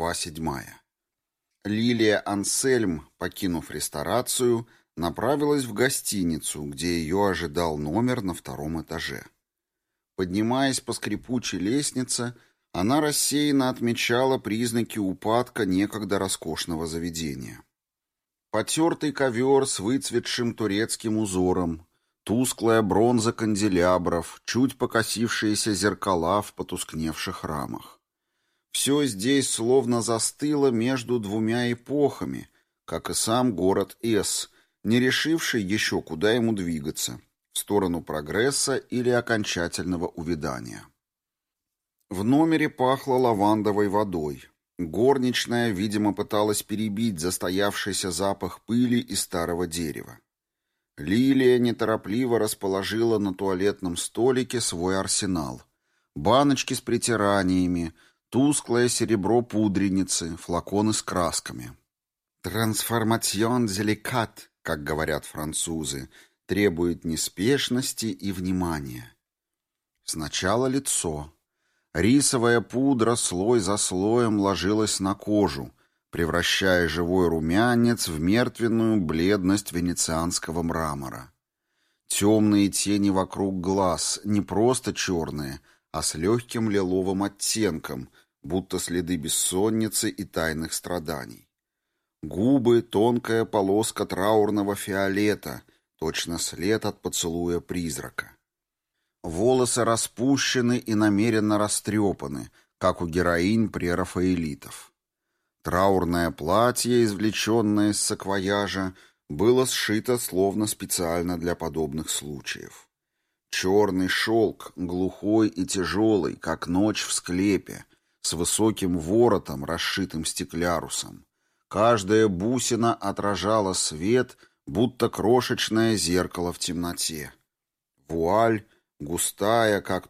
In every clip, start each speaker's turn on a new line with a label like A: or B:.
A: Глава седьмая. Лилия Ансельм, покинув ресторацию, направилась в гостиницу, где ее ожидал номер на втором этаже. Поднимаясь по скрипучей лестнице, она рассеянно отмечала признаки упадка некогда роскошного заведения. Потертый ковер с выцветшим турецким узором, тусклая бронза канделябров, чуть покосившиеся зеркала в потускневших рамах. Все здесь словно застыло между двумя эпохами, как и сам город С, не решивший еще, куда ему двигаться, в сторону прогресса или окончательного увядания. В номере пахло лавандовой водой. Горничная, видимо, пыталась перебить застоявшийся запах пыли и старого дерева. Лилия неторопливо расположила на туалетном столике свой арсенал. Баночки с притираниями – Тусклое серебро пудреницы, флаконы с красками. «Трансформацион зеликат, как говорят французы, требует неспешности и внимания. Сначала лицо. Рисовая пудра слой за слоем ложилась на кожу, превращая живой румянец в мертвенную бледность венецианского мрамора. Темные тени вокруг глаз, не просто черные, а с легким лиловым оттенком – будто следы бессонницы и тайных страданий. Губы — тонкая полоска траурного фиолета, точно след от поцелуя призрака. Волосы распущены и намеренно растрепаны, как у героинь прерафаэлитов. Траурное платье, извлеченное из саквояжа, было сшито словно специально для подобных случаев. Черный шелк, глухой и тяжелый, как ночь в склепе, с высоким воротом, расшитым стеклярусом. Каждая бусина отражала свет, будто крошечное зеркало в темноте. Вуаль, густая, как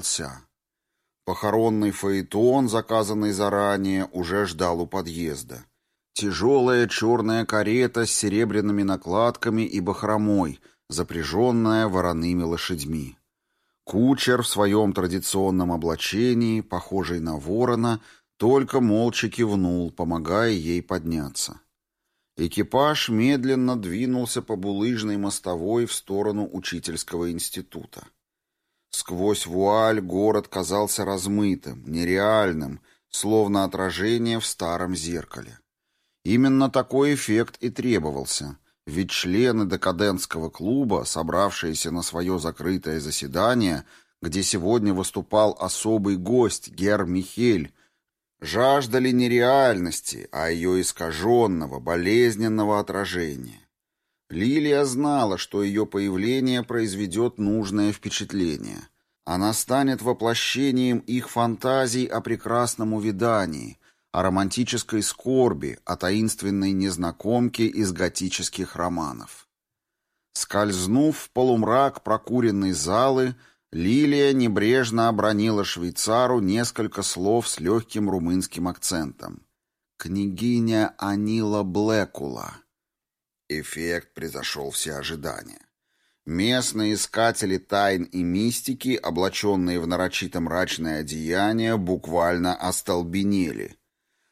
A: туман над кладбищем, довершала образ. Спускаясь в холл, Лилия заметила, как отшатнулась молоденькая горничная, как перекрестился украдкой седой швейцар. Превосходно. Значит, образ действительно удался. Похоронный фаэтон, заказанный заранее, уже ждал у подъезда. Тяжелая черная карета с серебряными накладками и бахромой, запряженная вороными лошадьми. Кучер в своем традиционном облачении, похожий на ворона, только молча кивнул, помогая ей подняться. Экипаж медленно двинулся по булыжной мостовой в сторону учительского института. Сквозь вуаль город казался размытым, нереальным, словно отражение в старом зеркале. Именно такой эффект и требовался, ведь члены декадентского клуба, собравшиеся на свое закрытое заседание, где сегодня выступал особый гость Гер Михель, жаждали не реальности, а ее искаженного, болезненного отражения. Лилия знала, что ее появление произведет нужное впечатление. Она станет воплощением их фантазий о прекрасном увидании, о романтической скорби, о таинственной незнакомке из готических романов. Скользнув в полумрак прокуренной залы, Лилия небрежно обронила швейцару несколько слов с легким румынским акцентом. «Княгиня Анила Блекула". Эффект превзошел все ожидания. Местные искатели тайн и мистики, облаченные в нарочито-мрачное одеяние, буквально остолбенели.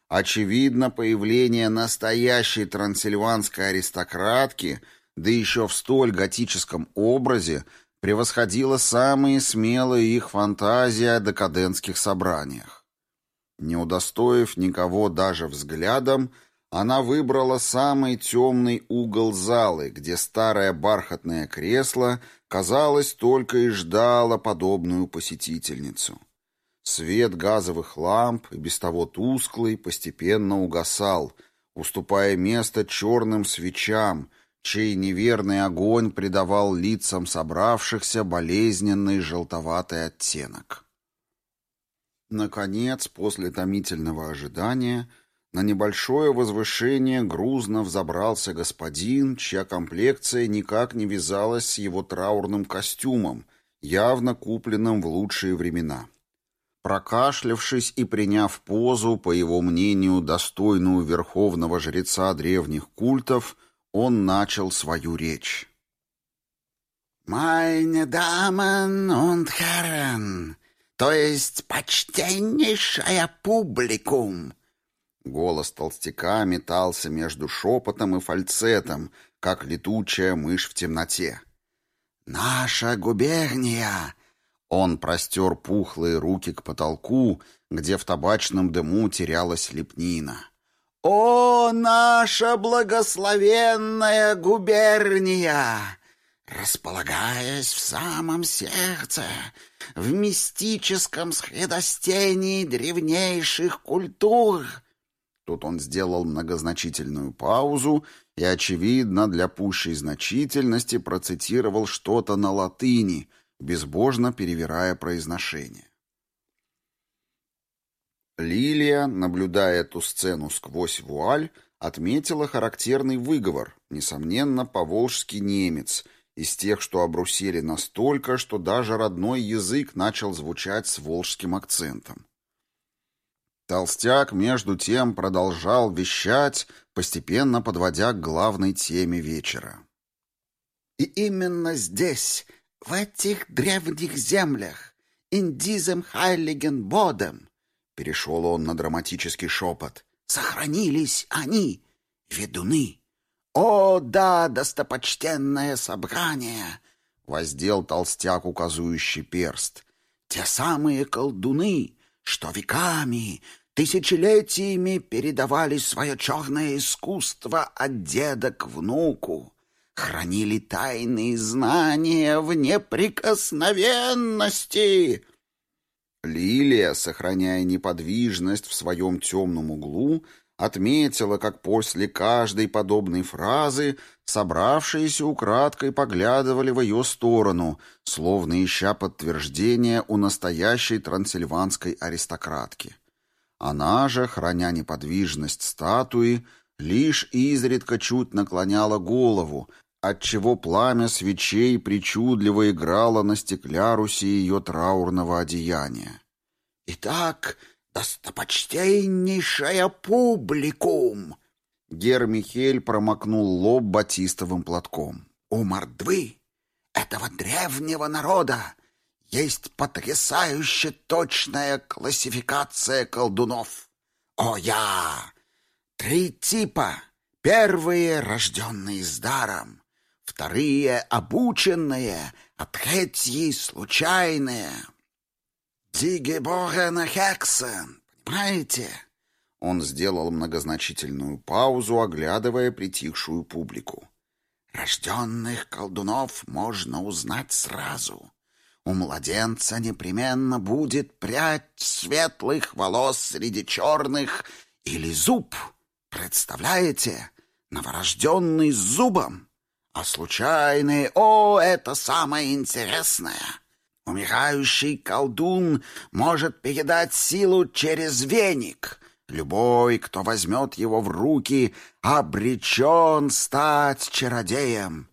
A: Очевидно, появление настоящей трансильванской аристократки, да еще в столь готическом образе, превосходило самые смелые их фантазии о декадентских собраниях. Не удостоив никого даже взглядом, она выбрала самый темный угол залы, где старое бархатное кресло, казалось, только и ждало подобную посетительницу. Свет газовых ламп, без того тусклый, постепенно угасал, уступая место черным свечам, чей неверный огонь придавал лицам собравшихся болезненный желтоватый оттенок. Наконец, после томительного ожидания, на небольшое возвышение грузно взобрался господин, чья комплекция никак не вязалась с его траурным костюмом, явно купленным в лучшие времена. Прокашлявшись и приняв позу, по его мнению, достойную верховного жреца древних культов, он начал свою речь.
B: «Майне дамен und herren, то есть почтеннейшая публикум!»
A: Голос толстяка метался между шепотом и фальцетом, как летучая мышь в темноте.
B: «Наша губерния!»
A: Он простер пухлые руки к потолку, где в табачном дыму терялась лепнина.
B: «О, наша благословенная губерния!» располагаясь в самом сердце, в мистическом схедостении древнейших культур,
A: Тут он сделал многозначительную паузу и, очевидно, для пущей значительности процитировал что-то на латыни, безбожно перевирая произношение. Лилия, наблюдая эту сцену сквозь вуаль, отметила характерный выговор, несомненно, поволжский немец, из тех, что обрусели настолько, что даже родной язык начал звучать с волжским акцентом. Толстяк между тем продолжал вещать, постепенно подводя к главной теме вечера.
B: «И именно здесь, в этих древних землях, Индизем Хайлигенбодем, — перешел он на драматический шепот, — сохранились они, ведуны. О, да, достопочтенное собрание! — воздел толстяк указующий перст. Те самые колдуны, что веками тысячелетиями передавали свое черное искусство от деда к внуку, хранили тайные знания в неприкосновенности.
A: Лилия, сохраняя неподвижность в своем темном углу, отметила, как после каждой подобной фразы собравшиеся украдкой поглядывали в ее сторону, словно ища подтверждения у настоящей трансильванской аристократки. Она же, храня неподвижность статуи, лишь изредка чуть наклоняла голову, отчего пламя свечей причудливо играло на стеклярусе ее траурного одеяния.
B: «Итак, достопочтеннейшая публикум!»
A: Гер Михель промокнул лоб батистовым платком.
B: «У мордвы, этого древнего народа, есть потрясающе точная классификация колдунов. О, я! Три типа. Первые — рожденные с даром, вторые — обученные, а третьи — случайные. Дигеборена Хексен, понимаете?
A: Он сделал многозначительную паузу, оглядывая притихшую публику.
B: Рожденных колдунов можно узнать сразу. У младенца непременно будет прядь светлых волос среди черных или зуб. Представляете? Новорожденный с зубом. А случайный, о, это самое интересное. Умирающий колдун может передать силу через веник. Любой, кто возьмет его в руки, обречен стать чародеем.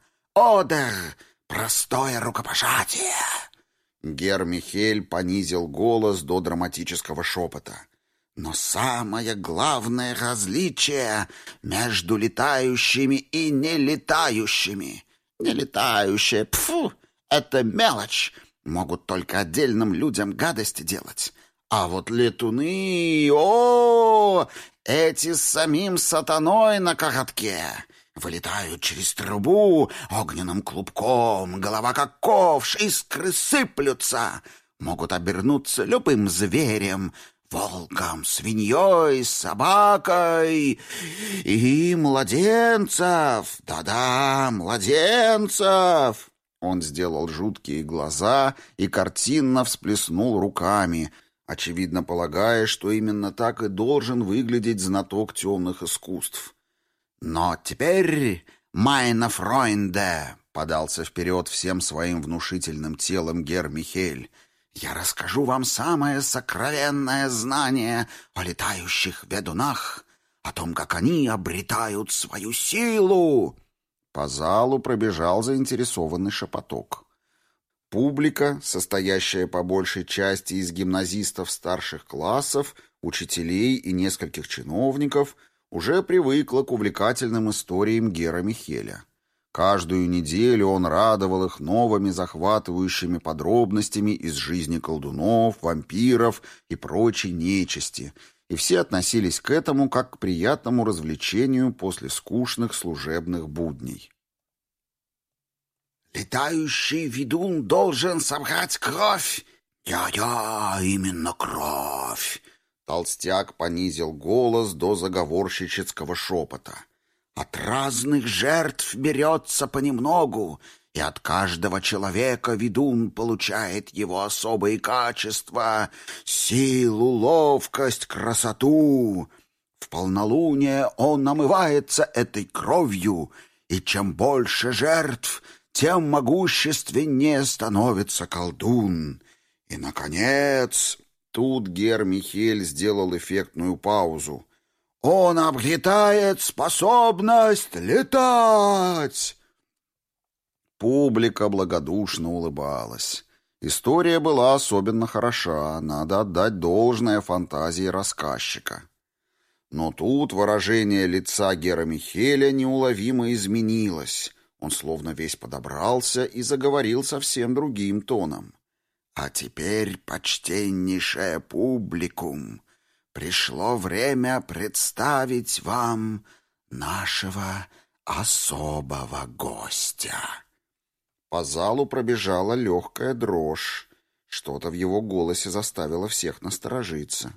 B: Одер — простое рукопожатие.
A: Гермихель понизил голос до драматического шепота.
B: Но самое главное различие между летающими и нелетающими. Нелетающие, пфу, это мелочь. Могут только отдельным людям гадости делать. А вот летуны, о, эти с самим сатаной на коготке. вылетают через трубу огненным клубком, голова как ковш, искры сыплются, могут обернуться любым зверем, волком, свиньей, собакой и младенцев, да-да, младенцев.
A: Он сделал жуткие глаза и картинно всплеснул руками, очевидно полагая, что именно так и должен выглядеть знаток темных искусств.
B: «Но теперь, майна Фройнде», — подался вперед всем своим внушительным телом Гер Михель, «я расскажу вам самое сокровенное знание о летающих ведунах, о том, как они обретают свою силу».
A: По залу пробежал заинтересованный шепоток. Публика, состоящая по большей части из гимназистов старших классов, учителей и нескольких чиновников, уже привыкла к увлекательным историям Гера Михеля. Каждую неделю он радовал их новыми захватывающими подробностями из жизни колдунов, вампиров и прочей нечисти, и все относились к этому как к приятному развлечению после скучных служебных будней.
B: «Летающий ведун должен собрать кровь!» «Я-я, именно кровь!»
A: Толстяк понизил голос до заговорщического шепота.
B: От разных жертв берется понемногу, и от каждого человека ведун получает его особые качества — силу, ловкость, красоту. В полнолуние он намывается этой кровью, и чем больше жертв, тем могущественнее становится колдун. И, наконец, Тут Гер сделал эффектную паузу. «Он обретает способность летать!»
A: Публика благодушно улыбалась. История была особенно хороша, надо отдать должное фантазии рассказчика. Но тут выражение лица Гера Михеля неуловимо изменилось. Он словно весь подобрался и заговорил совсем другим тоном.
B: «А теперь, почтеннейшая публикум, пришло время представить вам нашего особого гостя».
A: По залу пробежала легкая дрожь. Что-то в его голосе заставило всех насторожиться.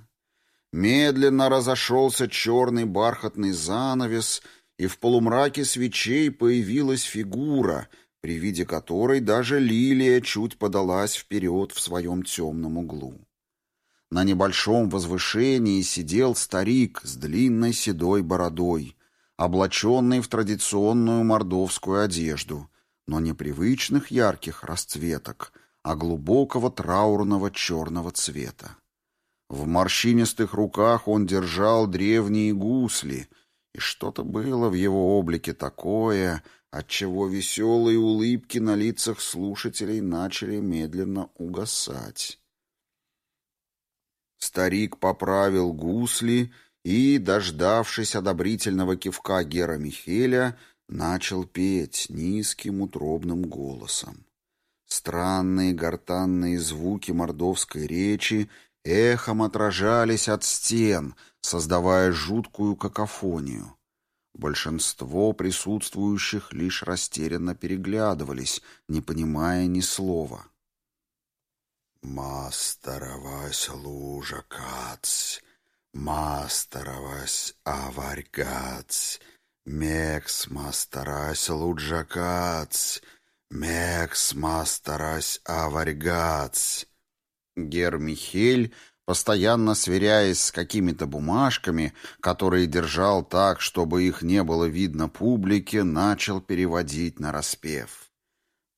A: Медленно разошелся черный бархатный занавес, и в полумраке свечей появилась фигура, при виде которой даже лилия чуть подалась вперед в своем темном углу. На небольшом возвышении сидел старик с длинной седой бородой, облаченный в традиционную мордовскую одежду, но не привычных ярких расцветок, а глубокого траурного черного цвета. В морщинистых руках он держал древние гусли, и что-то было в его облике такое — отчего веселые улыбки на лицах слушателей начали медленно угасать. Старик поправил гусли и, дождавшись одобрительного кивка Гера Михеля, начал петь низким утробным голосом. Странные гортанные звуки мордовской речи эхом отражались от стен, создавая жуткую какофонию. Большинство присутствующих лишь растерянно переглядывались, не понимая ни слова.
B: «Мастеровась лужа кац, мастеровась аварь кац, мекс мастерась лужа кац, мекс мастерась аварь
A: кац». Гермихель постоянно сверяясь с какими-то бумажками, которые держал так, чтобы их не было видно публике, начал переводить на распев.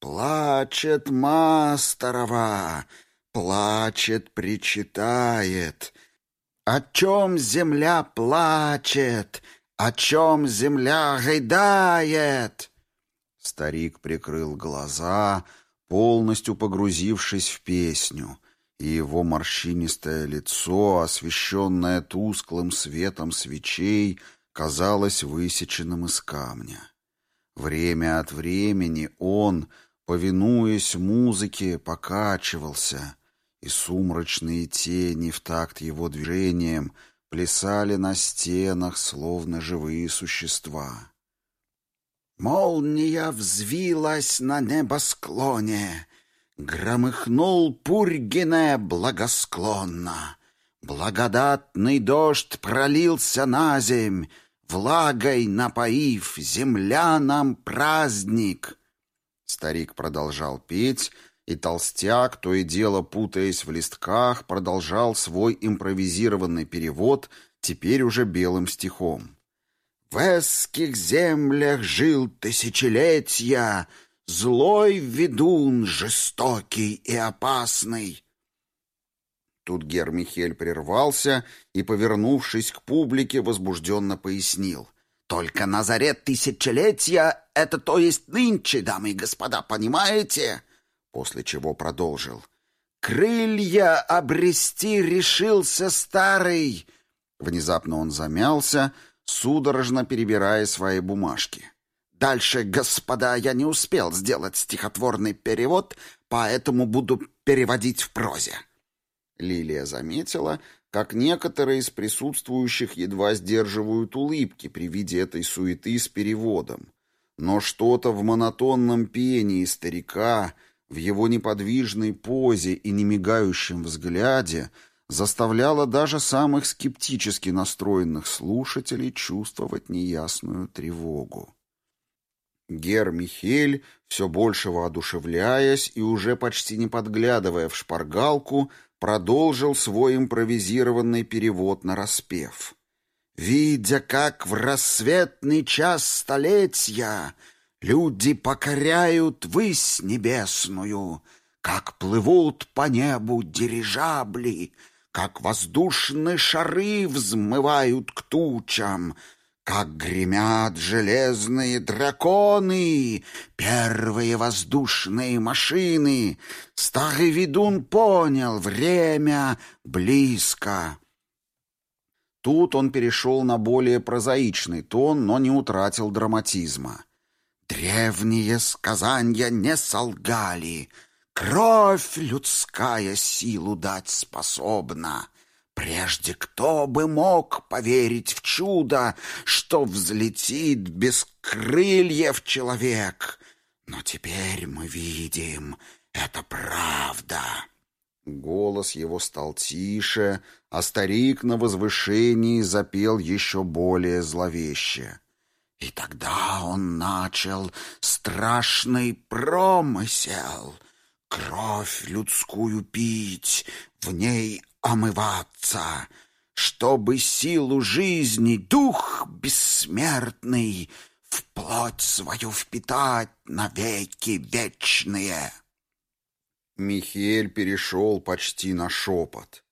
B: «Плачет Мастерова, плачет, причитает. О чем земля плачет, о чем земля гайдает?»
A: Старик прикрыл глаза, полностью погрузившись в песню — и его морщинистое лицо, освещенное тусклым светом свечей, казалось высеченным из камня. Время от времени он, повинуясь музыке, покачивался, и сумрачные тени в такт его движением плясали на стенах, словно живые существа.
B: «Молния взвилась на небосклоне!» Громыхнул Пургине благосклонно. Благодатный дождь пролился на земь, Влагой напоив землянам праздник.
A: Старик продолжал петь, и толстяк, то и дело путаясь в листках, продолжал свой импровизированный перевод, теперь уже белым стихом.
B: «В эских землях жил тысячелетия, злой ведун, жестокий и опасный.
A: Тут Гер прервался и, повернувшись к публике, возбужденно пояснил.
B: «Только на заре тысячелетия, это то есть нынче, дамы и господа, понимаете?» После чего продолжил. «Крылья обрести решился старый!» Внезапно он замялся, судорожно перебирая свои бумажки. Дальше «Господа, я не успел сделать стихотворный перевод, поэтому буду переводить в прозе». Лилия заметила, как некоторые из присутствующих едва сдерживают улыбки при виде этой суеты с переводом. Но что-то в монотонном пении старика, в его неподвижной позе и немигающем взгляде заставляло даже самых скептически настроенных слушателей чувствовать неясную тревогу. Гер Михель, все больше воодушевляясь и уже почти не подглядывая в шпаргалку, продолжил свой импровизированный перевод на распев. «Видя, как в рассветный час столетия люди покоряют высь небесную, как плывут по небу дирижабли, как воздушные шары взмывают к тучам, как гремят железные драконы, первые воздушные машины. Старый ведун понял, время близко. Тут он перешел на более прозаичный тон, но не утратил драматизма. Древние сказания не солгали. Кровь людская силу дать способна. Прежде кто бы мог поверить в чудо, что взлетит без крыльев человек? Но теперь мы видим, это правда. Голос его стал тише, а старик на возвышении запел еще более зловеще. И тогда он начал страшный промысел — кровь людскую пить, в ней омываться, чтобы силу жизни дух бессмертный в плоть свою впитать навеки вечные. Михель перешел почти на шепот.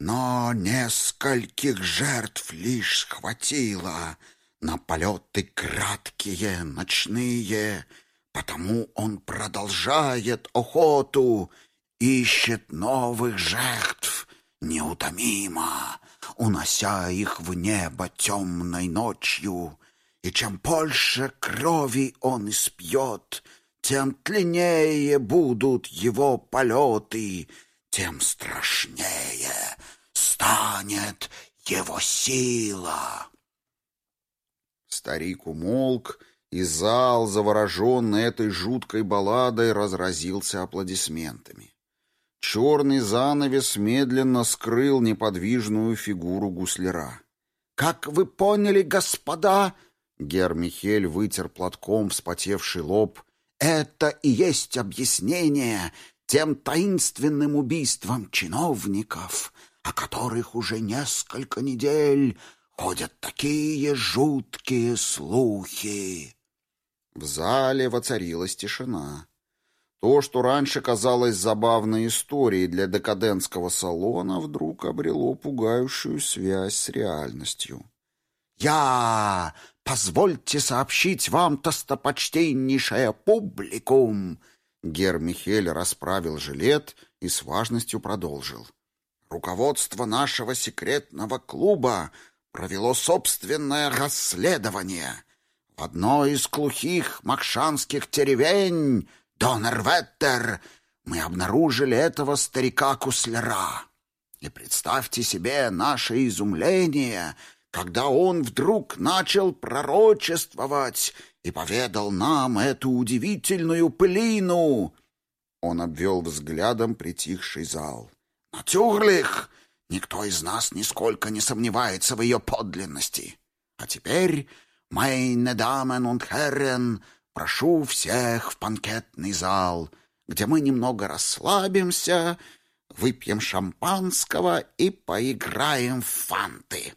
B: Но нескольких жертв лишь хватило на полеты краткие, ночные, потому он продолжает охоту, ищет новых жертв неутомимо, унося их в небо темной ночью. И чем больше крови он испьет, тем тленнее будут его полеты, тем страшнее станет его сила. Старик умолк, и зал, завороженный этой жуткой балладой, разразился аплодисментами. Черный занавес медленно скрыл неподвижную фигуру гуслера. «Как вы поняли, господа!» Гер вытер платком вспотевший лоб. «Это и есть объяснение тем таинственным убийствам чиновников, о которых уже несколько недель ходят такие жуткие слухи». В зале воцарилась тишина. То, что раньше казалось забавной историей для декадентского салона, вдруг обрело пугающую связь с реальностью. «Я! Позвольте сообщить вам, тостопочтеннейшая публикум!» Гер Михель расправил жилет и с важностью продолжил. «Руководство нашего секретного клуба провело собственное расследование. В одной из глухих макшанских деревень Донор Веттер, мы обнаружили этого старика-кусляра. И представьте себе наше изумление, когда он вдруг начал пророчествовать и поведал нам эту удивительную пылину!» Он обвел взглядом притихший зал. «Натюрлих! Никто из нас нисколько не сомневается в ее подлинности. А теперь, мейне дамен und херен. Прошу всех в банкетный зал, где мы немного расслабимся, выпьем шампанского и поиграем в фанты».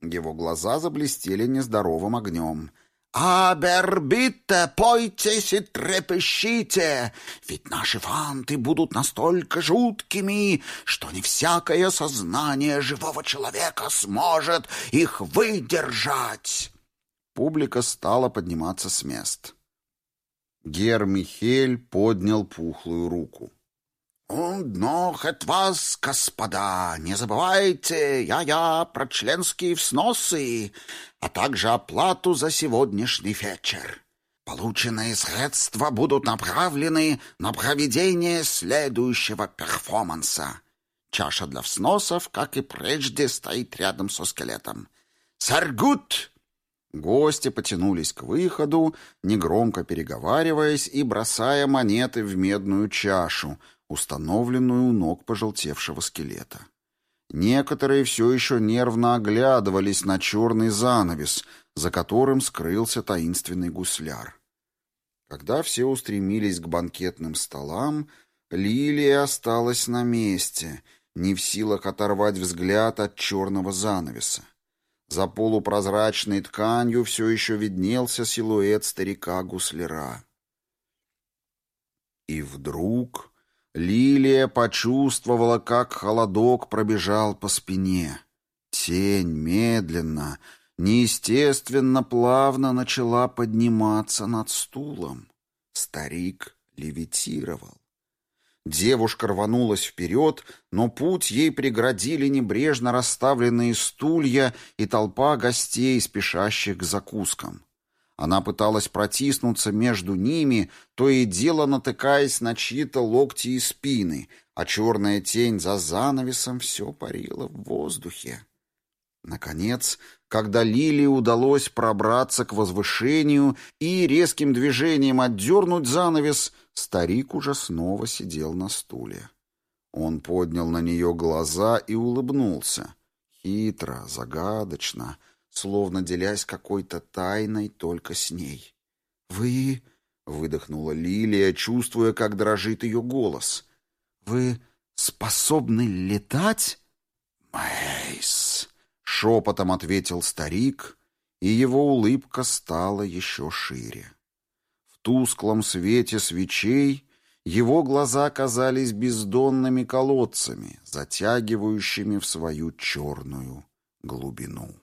B: Его глаза заблестели нездоровым огнем. «Абербите, пойтесь и Публика стала подниматься с мест.
A: Гер Михель поднял пухлую руку.
B: «Ох, от вас, господа, не забывайте, я-я, про членские взносы, а также оплату за сегодняшний вечер. Полученные средства будут направлены на проведение следующего перформанса. Чаша для взносов, как и прежде, стоит рядом со скелетом. Саргут
A: Гости потянулись к выходу, негромко переговариваясь и бросая монеты в медную чашу, установленную у ног пожелтевшего скелета. Некоторые все еще нервно оглядывались на черный занавес, за которым скрылся таинственный гусляр. Когда все устремились к банкетным столам, Лилия осталась на месте, не в силах оторвать взгляд от черного занавеса. За полупрозрачной тканью все еще виднелся силуэт старика-гусляра. И вдруг Лилия почувствовала, как холодок пробежал по спине. Тень медленно, неестественно плавно начала подниматься над стулом. Старик левитировал. Девушка рванулась вперед, но путь ей преградили небрежно расставленные стулья и толпа гостей, спешащих к закускам. Она пыталась протиснуться между ними, то и дело натыкаясь на чьи-то локти и спины, а черная тень за занавесом все парила в воздухе. Наконец когда Лили удалось пробраться к возвышению и резким движением отдернуть занавес, старик уже снова сидел на стуле. Он поднял на нее глаза и улыбнулся. Хитро, загадочно, словно делясь какой-то тайной только с ней. «Вы...» — выдохнула Лилия, чувствуя, как дрожит ее голос. «Вы способны летать?»
B: «Мэйс...»
A: Шепотом ответил старик, и его улыбка стала еще шире. В тусклом свете свечей его глаза казались бездонными колодцами, затягивающими в свою черную глубину.